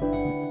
you